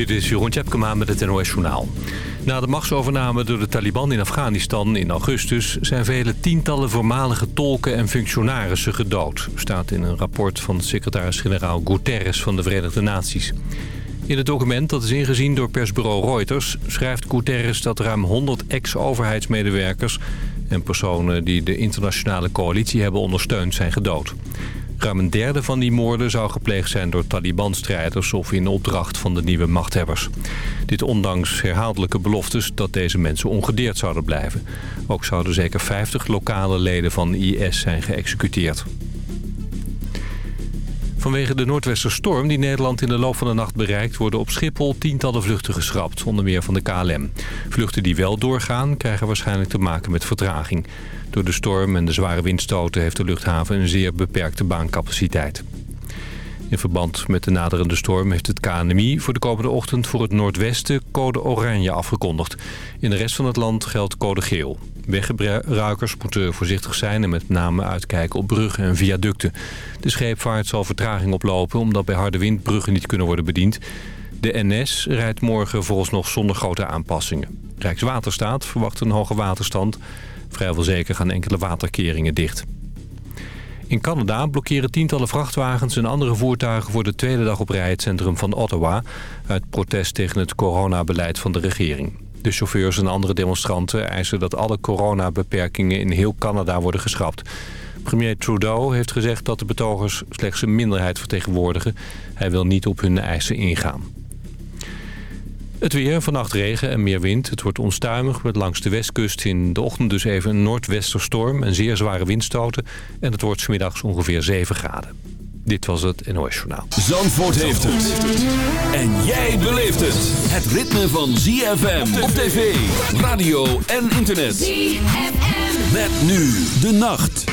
Dit is Jeroen Tjepkema met het NOS Journaal. Na de machtsovername door de Taliban in Afghanistan in augustus... zijn vele tientallen voormalige tolken en functionarissen gedood... staat in een rapport van secretaris-generaal Guterres van de Verenigde Naties. In het document, dat is ingezien door persbureau Reuters... schrijft Guterres dat ruim 100 ex-overheidsmedewerkers... en personen die de internationale coalitie hebben ondersteund zijn gedood. Ruim een derde van die moorden zou gepleegd zijn door Taliban-strijders of in opdracht van de nieuwe machthebbers. Dit ondanks herhaaldelijke beloftes dat deze mensen ongedeerd zouden blijven. Ook zouden zeker 50 lokale leden van IS zijn geëxecuteerd. Vanwege de noordwesterstorm die Nederland in de loop van de nacht bereikt... worden op Schiphol tientallen vluchten geschrapt, onder meer van de KLM. Vluchten die wel doorgaan krijgen waarschijnlijk te maken met vertraging. Door de storm en de zware windstoten heeft de luchthaven een zeer beperkte baancapaciteit. In verband met de naderende storm heeft het KNMI voor de komende ochtend voor het noordwesten code oranje afgekondigd. In de rest van het land geldt code geel. Weggebruikers moeten voorzichtig zijn en met name uitkijken op bruggen en viaducten. De scheepvaart zal vertraging oplopen omdat bij harde wind bruggen niet kunnen worden bediend. De NS rijdt morgen volgens nog zonder grote aanpassingen. Rijkswaterstaat verwacht een hoge waterstand. Vrijwel zeker gaan enkele waterkeringen dicht. In Canada blokkeren tientallen vrachtwagens en andere voertuigen voor de tweede dag op rij het centrum van Ottawa... uit protest tegen het coronabeleid van de regering. De chauffeurs en andere demonstranten eisen dat alle coronabeperkingen in heel Canada worden geschrapt. Premier Trudeau heeft gezegd dat de betogers slechts een minderheid vertegenwoordigen. Hij wil niet op hun eisen ingaan. Het weer, vannacht regen en meer wind. Het wordt onstuimig met langs de westkust in de ochtend dus even een noordwesterstorm en zeer zware windstoten. En het wordt smiddags ongeveer 7 graden. Dit was het NOS Journaal. Zandvoort heeft het. En jij beleeft het. Het ritme van ZFM op tv, radio en internet. ZFM. Met nu de nacht.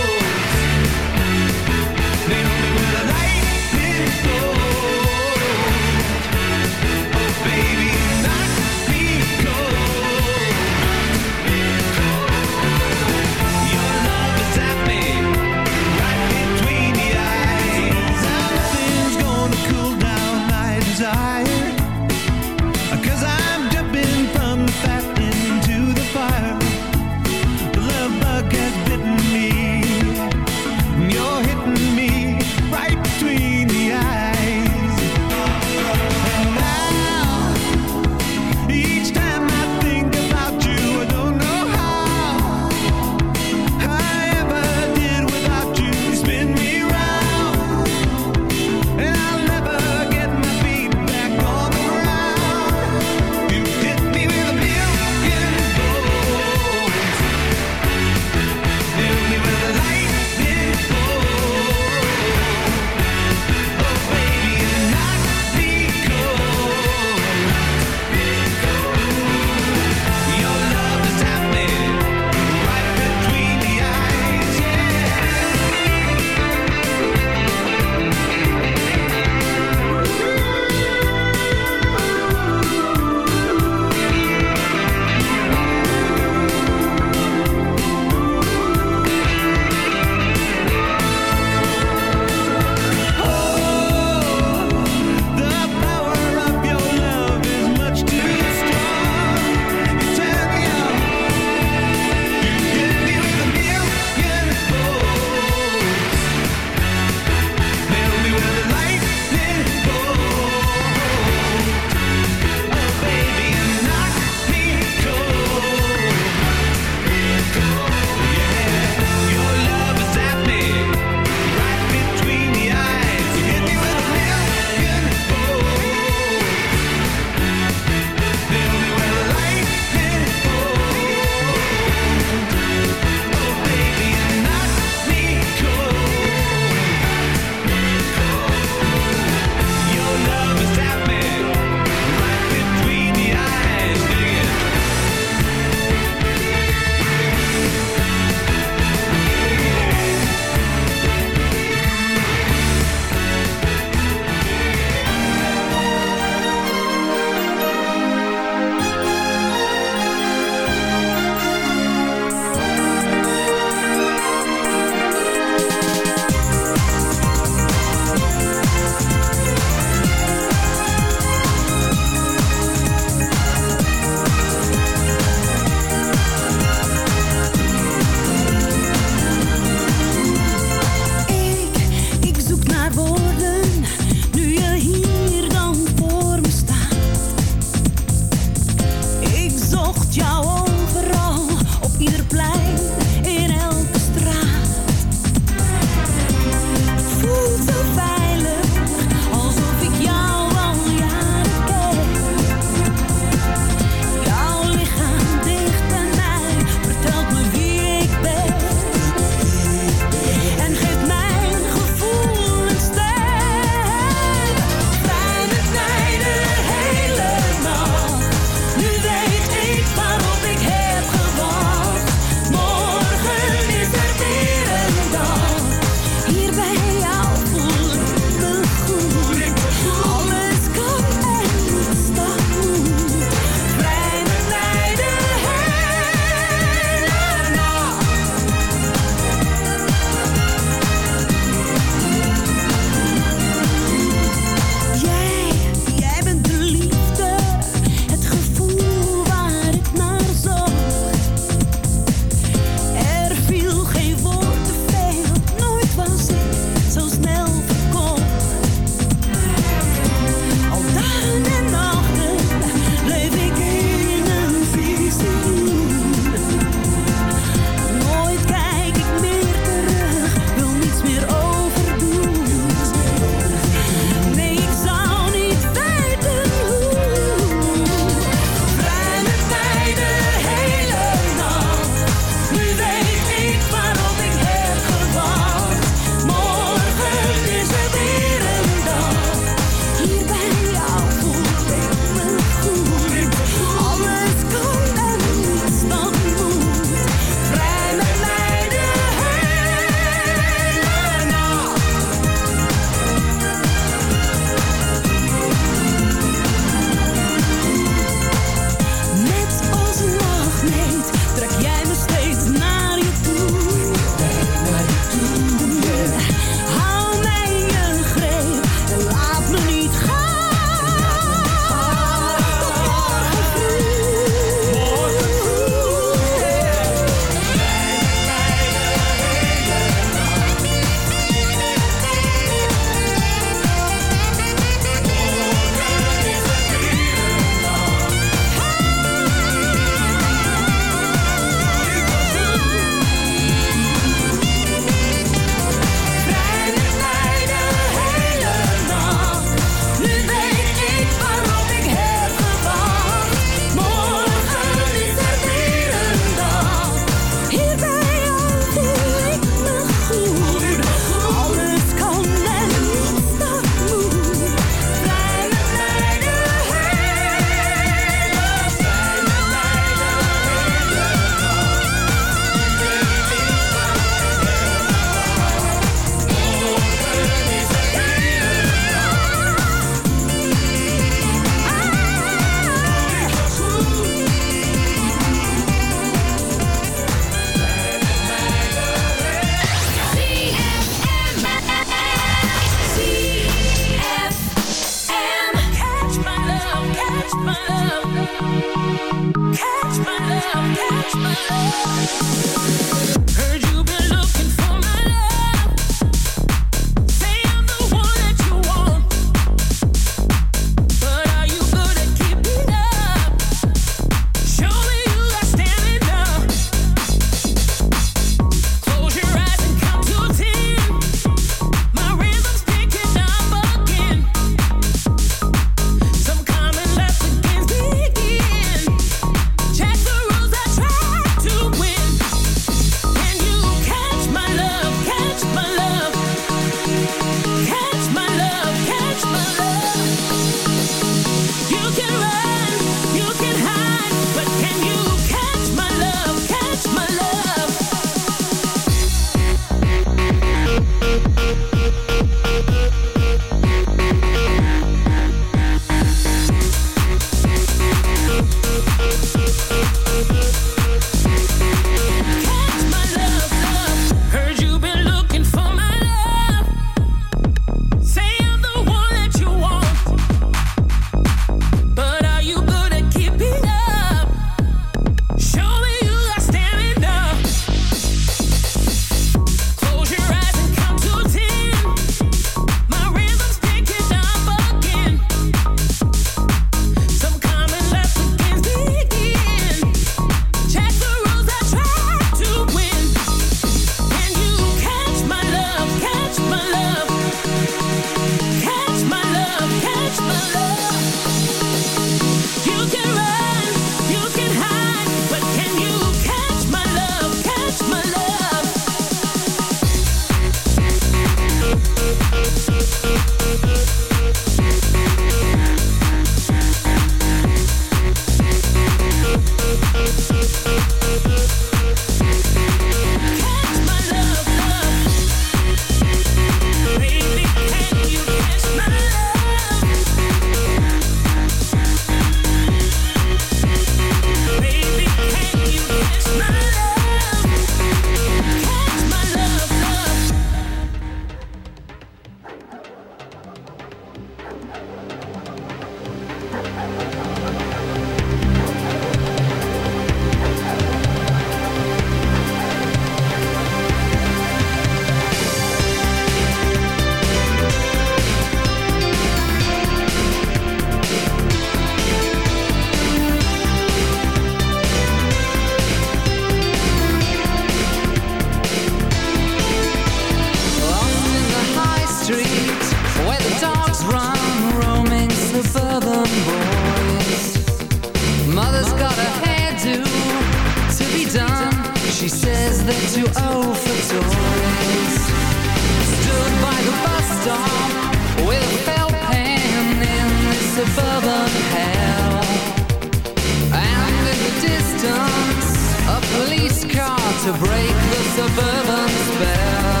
to break the suburban spell.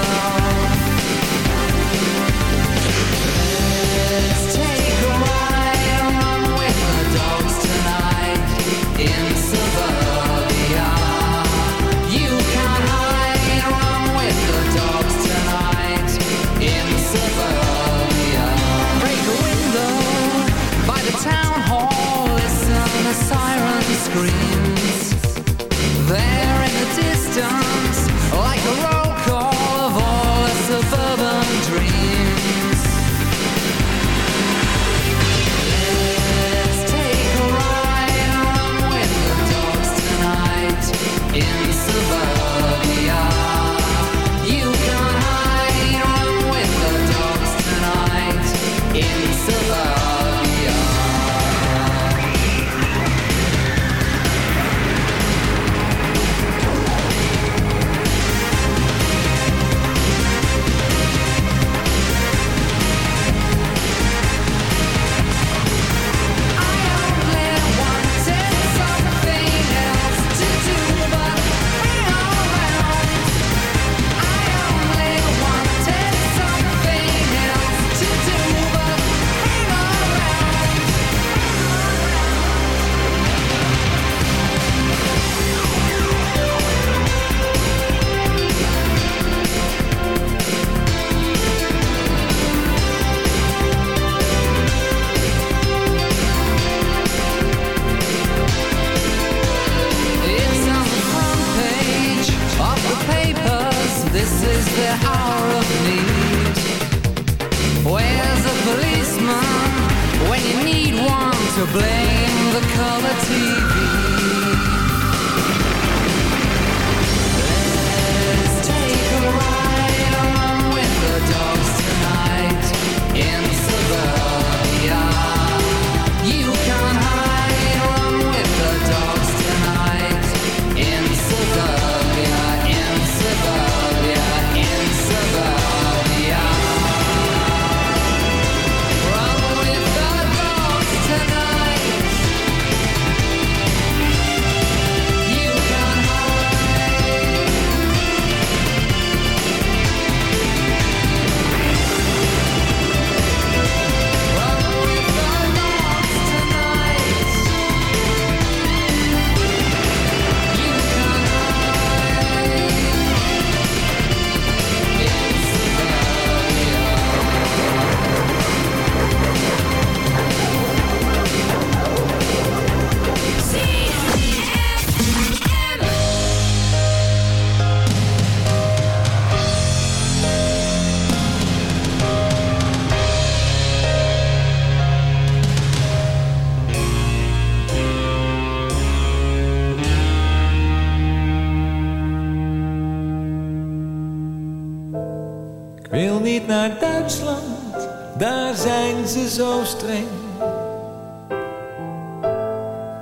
Let's take a ride with the dogs tonight in suburbia. You can hide run with the dogs tonight in suburbia. Break a window by the town hall, listen a siren scream.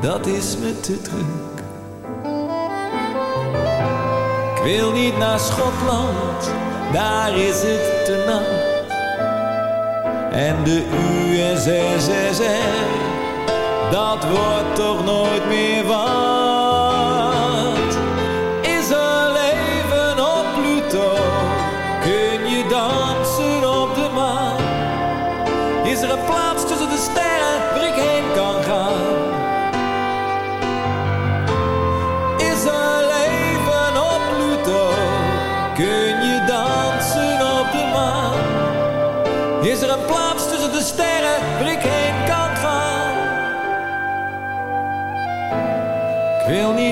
dat is me te druk. Ik wil niet naar Schotland, daar is het te nat. En de USSR, dat wordt toch nooit meer wat.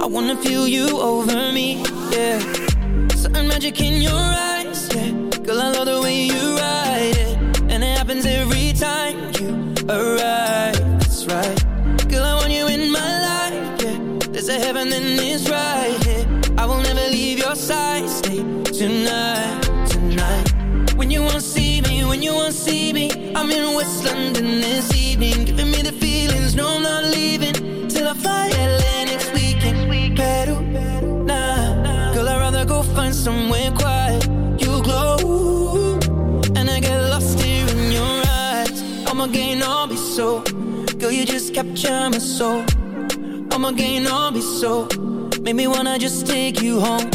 I wanna feel you over me, yeah. Certain magic in your eyes, yeah. Girl, I love the way you ride it. And it happens every time you arrive, that's right. Girl, I want you in my life, yeah. There's a heaven and it's right here. I will never leave your side, stay tonight, tonight. When you won't see me, when you won't see me I'm in West London this evening Giving me the feelings, no, I'm not somewhere quiet. You glow And I get lost here in your eyes. I'ma gain all be so. Girl, you just capture my soul. I'ma gain all be so. Make me wanna just take you home.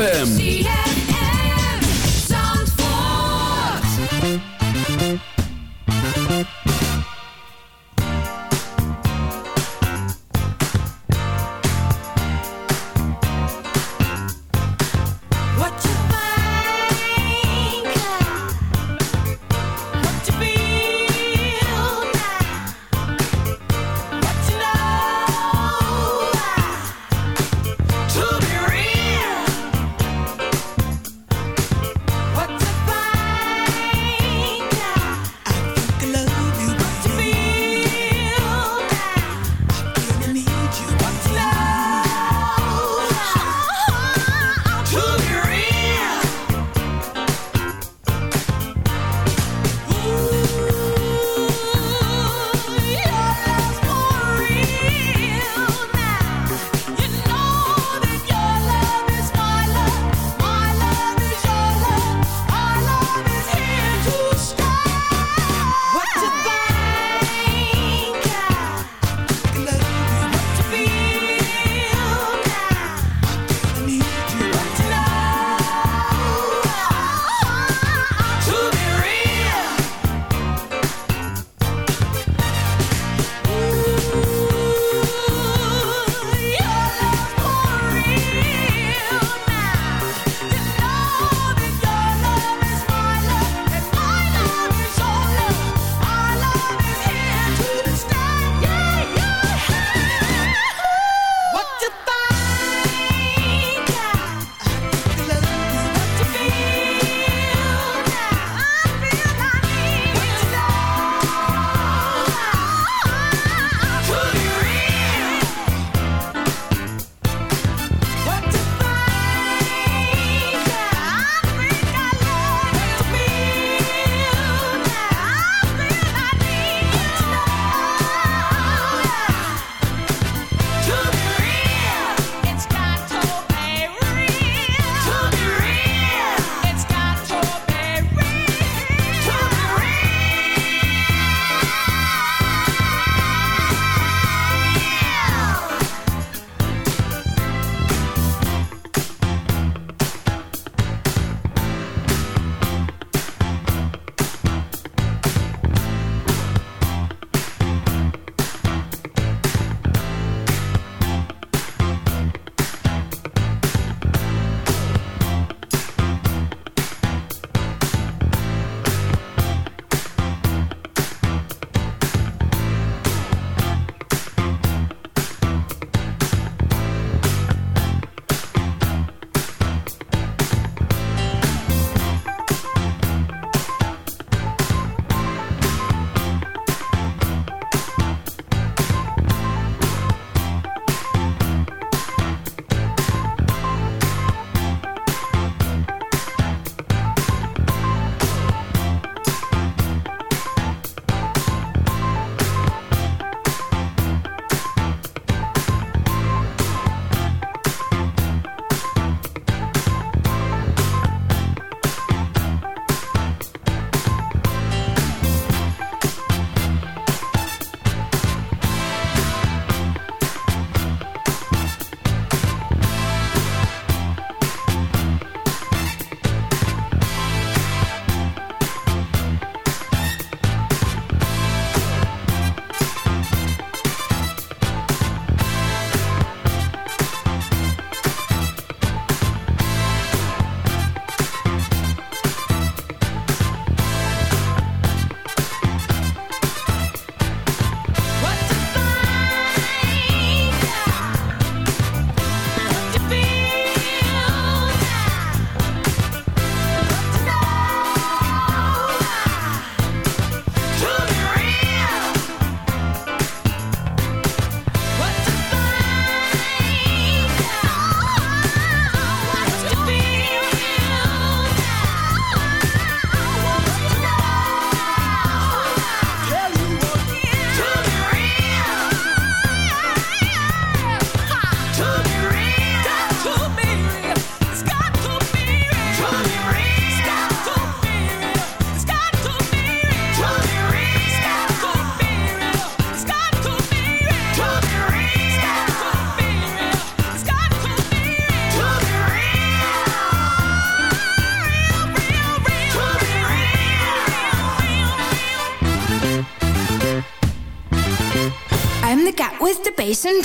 ZFM.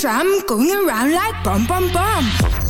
Drum going around like bum bum bum.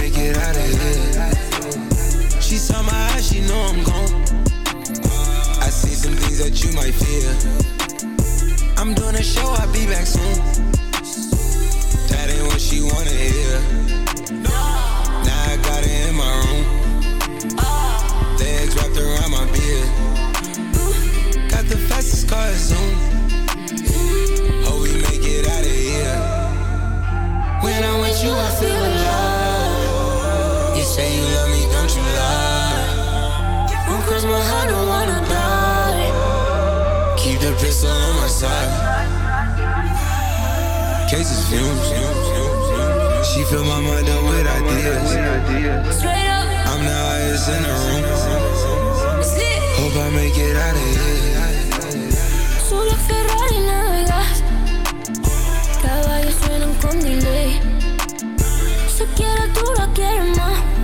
Make it out of here. She saw my eyes, she know I'm gone. I see some things that you might fear. I'm doing a show, I'll be back soon. That ain't what she wanna hear. Now I got it in my room. Legs wrapped around my beard. Got the fastest car Zoom. Hope oh, we make it out of here. When I'm with you, I feel say you love me, don't you lie? Don't cross my heart, don't wanna die. Keep the pistol on my side. Cases fumes. She fill my mind up with ideas. I'm the highest in the room. Hope I make it out of here. Solo Ferrari navegas Caballos suenan con delay Se quiere tú la quieres más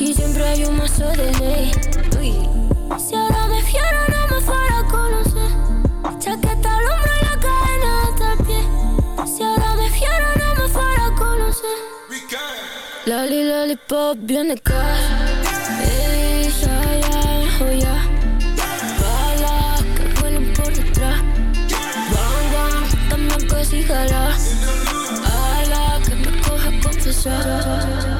Aquí siempre hay un mazo de ley. Uy. Si ahora me fiero no me fuera a conocer. Chaqueta al hombro y la cadena hasta el pie. Si ahora me fiero no me fuera a conocer. Loli, lollipop, Ey, ya, ya, oh que por Bang, jala Ala, que me coja confesar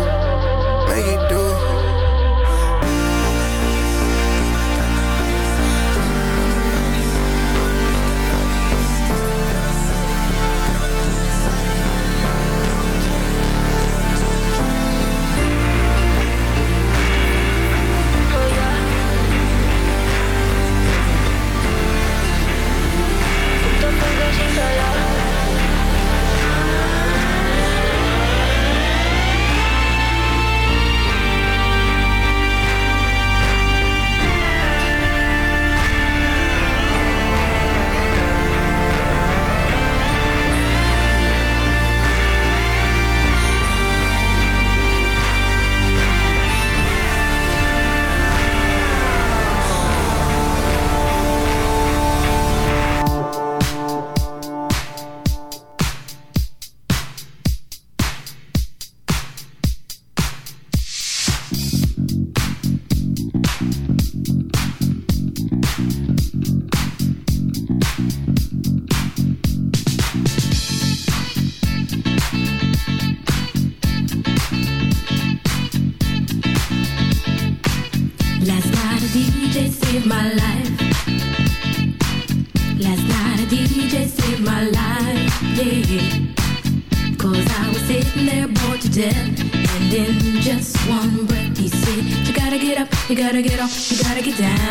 you gotta get down,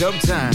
dumb time.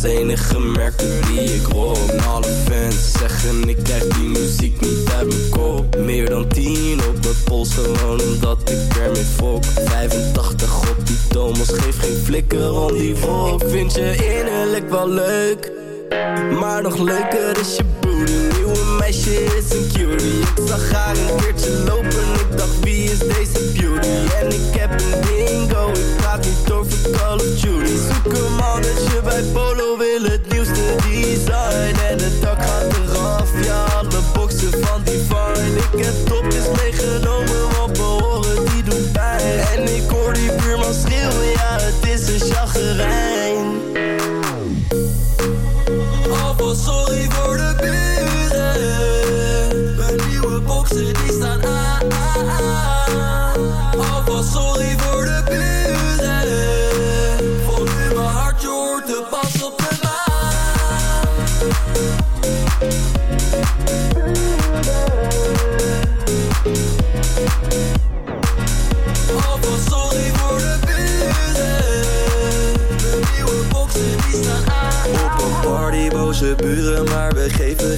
Italiaans enige die ik rock Alle fans zeggen ik krijg die muziek niet uit mijn kop. Meer dan 10 op de pols gewoon omdat ik ermee fok. 85 op die Thomas geef geen flikker om die volk Vind je innerlijk wel leuk maar nog leuker is je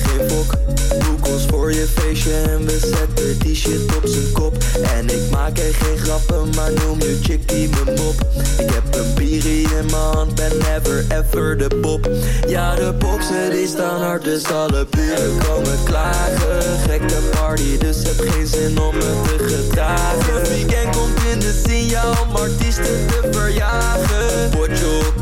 geen fok. Boek ons voor je feestje en we zetten die shit op zijn kop. En ik maak er geen grappen, maar noem je chickie mijn mop. Ik heb een bierie in mijn hand, ben never ever de pop. Ja, de boxen die staan hard, dus alle buren komen klagen. Gekke party, dus heb geen zin om me te gedragen. Het weekend komt in de signaal om artiesten te verjagen. Potjokie